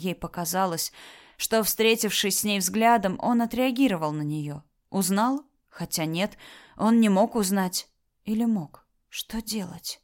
Ей показалось, что, встретившись с ней взглядом, он отреагировал на нее. Узнал? Хотя нет, он не мог узнать. Или мог? Что делать?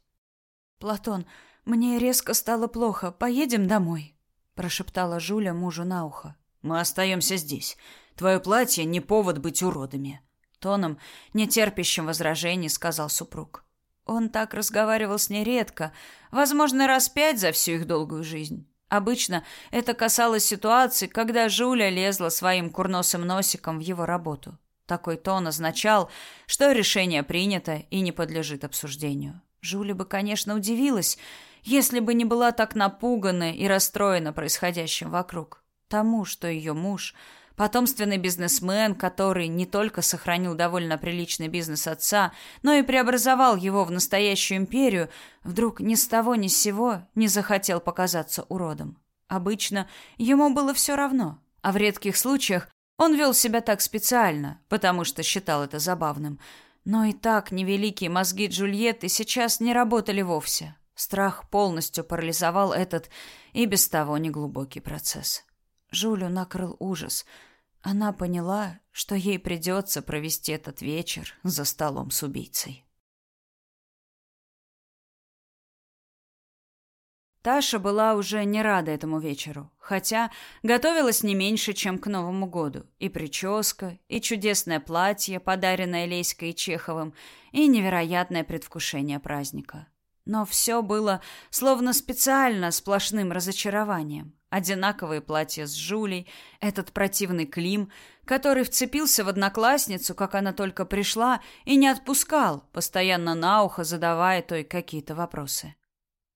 «Платон, мне резко стало плохо. Поедем домой», — прошептала Жуля мужу на ухо. «Мы остаемся здесь. Твое платье не повод быть уродами», — тоном, нетерпящим возражений, сказал супруг. Он так разговаривал с ней редко, возможно, раз пять за всю их долгую жизнь. Обычно это касалось ситуации, когда Жуля лезла своим курносым носиком в его работу. Такой тон означал, что решение принято и не подлежит обсуждению. Жуля бы, конечно, удивилась, если бы не была так напугана и расстроена происходящим вокруг. Тому, что ее муж, потомственный бизнесмен, который не только сохранил довольно приличный бизнес отца, но и преобразовал его в настоящую империю, вдруг ни с того ни с сего не захотел показаться уродом. Обычно ему было все равно, а в редких случаях он вел себя так специально, потому что считал это забавным. Но и так невеликие мозги Джульетты сейчас не работали вовсе. Страх полностью парализовал этот и без того неглубокий процесс. Жулю накрыл ужас. Она поняла, что ей придется провести этот вечер за столом с убийцей. Таша была уже не рада этому вечеру, хотя готовилась не меньше, чем к Новому году. И прическа, и чудесное платье, подаренное Леськой и Чеховым, и невероятное предвкушение праздника. Но все было словно специально сплошным разочарованием. Одинаковые платья с Жулей, этот противный Клим, который вцепился в одноклассницу, как она только пришла, и не отпускал, постоянно на ухо задавая той какие-то вопросы.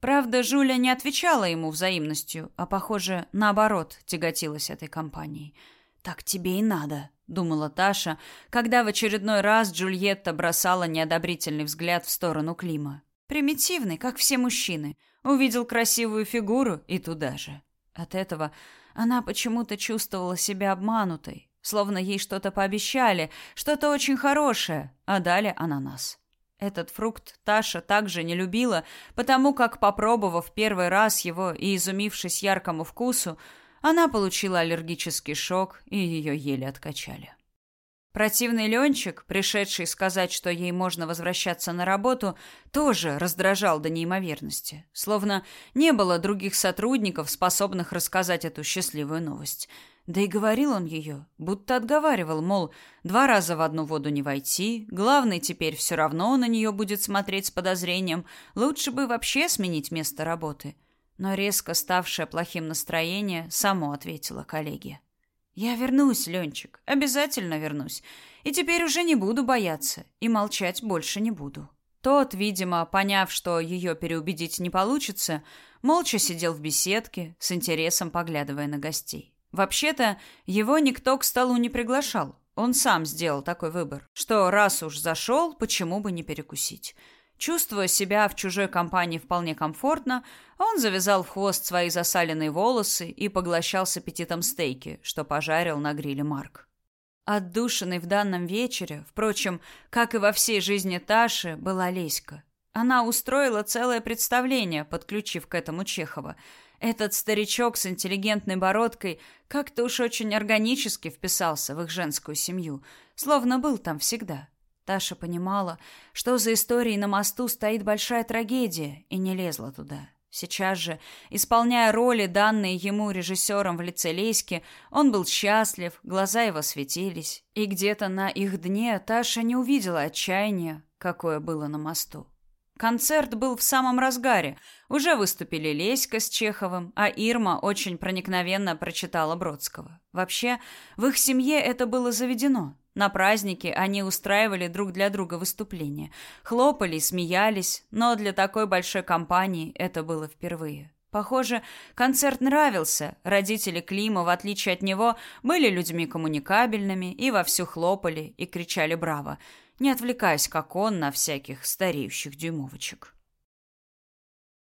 Правда, Жуля не отвечала ему взаимностью, а, похоже, наоборот, тяготилась этой компанией. «Так тебе и надо», — думала Таша, когда в очередной раз Джульетта бросала неодобрительный взгляд в сторону Клима. Примитивный, как все мужчины. Увидел красивую фигуру и туда же. От этого она почему-то чувствовала себя обманутой, словно ей что-то пообещали, что-то очень хорошее, а дали ананас. Этот фрукт Таша также не любила, потому как, попробовав первый раз его и изумившись яркому вкусу, она получила аллергический шок, и ее еле откачали. Противный Ленчик, пришедший сказать, что ей можно возвращаться на работу, тоже раздражал до неимоверности. Словно не было других сотрудников, способных рассказать эту счастливую новость. Да и говорил он ее, будто отговаривал, мол, два раза в одну воду не войти, главный теперь все равно на нее будет смотреть с подозрением, лучше бы вообще сменить место работы. Но резко ставшее плохим настроение само ответило коллеге. «Я вернусь, Ленчик, обязательно вернусь. И теперь уже не буду бояться, и молчать больше не буду». Тот, видимо, поняв, что ее переубедить не получится, молча сидел в беседке, с интересом поглядывая на гостей. Вообще-то, его никто к столу не приглашал. Он сам сделал такой выбор, что раз уж зашел, почему бы не перекусить. Чувствуя себя в чужой компании вполне комфортно, он завязал в хвост свои засаленные волосы и поглощал с аппетитом стейки, что пожарил на гриле Марк. Отдушиной в данном вечере, впрочем, как и во всей жизни Таши, была Леська. Она устроила целое представление, подключив к этому Чехова – этот старичок с интеллигентной бородкой как-то уж очень органически вписался в их женскую семью, словно был там всегда. Таша понимала, что за историей на мосту стоит большая трагедия, и не лезла туда. Сейчас же, исполняя роли, данные ему режиссером в лице Леськи, он был счастлив, глаза его светились, и где-то на их дне Таша не увидела отчаяния, какое было на мосту. Концерт был в самом разгаре. Уже выступили Леська с Чеховым, а Ирма очень проникновенно прочитала Бродского. Вообще, в их семье это было заведено. На празднике они устраивали друг для друга выступления, хлопали, смеялись, но для такой большой компании это было впервые. Похоже, концерт нравился. Родители Клима, в отличие от него, были людьми коммуникабельными и вовсю хлопали и кричали «Браво!», не отвлекаясь, как он, на всяких стареющих дюймовочек.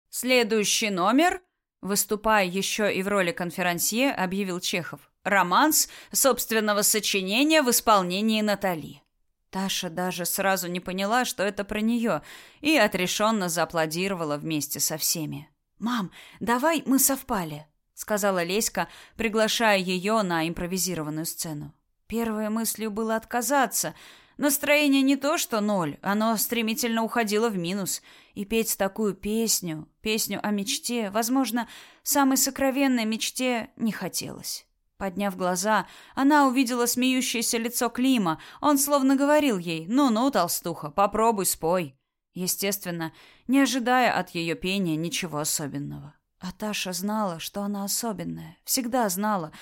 Следующий номер, выступая еще и в роли конферансье, объявил Чехов. Романс собственного сочинения в исполнении Натали. Таша даже сразу не поняла, что это про нее, и отрешенно зааплодировала вместе со всеми. «Мам, давай мы совпали», сказала Леська, приглашая ее на импровизированную сцену. Первой мыслью было отказаться. Настроение не то, что ноль, оно стремительно уходило в минус. И петь такую песню, песню о мечте, возможно, самой сокровенной мечте, не хотелось. Подняв глаза, она увидела смеющееся лицо Клима. Он словно говорил ей «Ну-ну, толстуха, попробуй спой». Естественно, не ожидая от ее пения ничего особенного. А Таша знала, что она особенная. Всегда знала,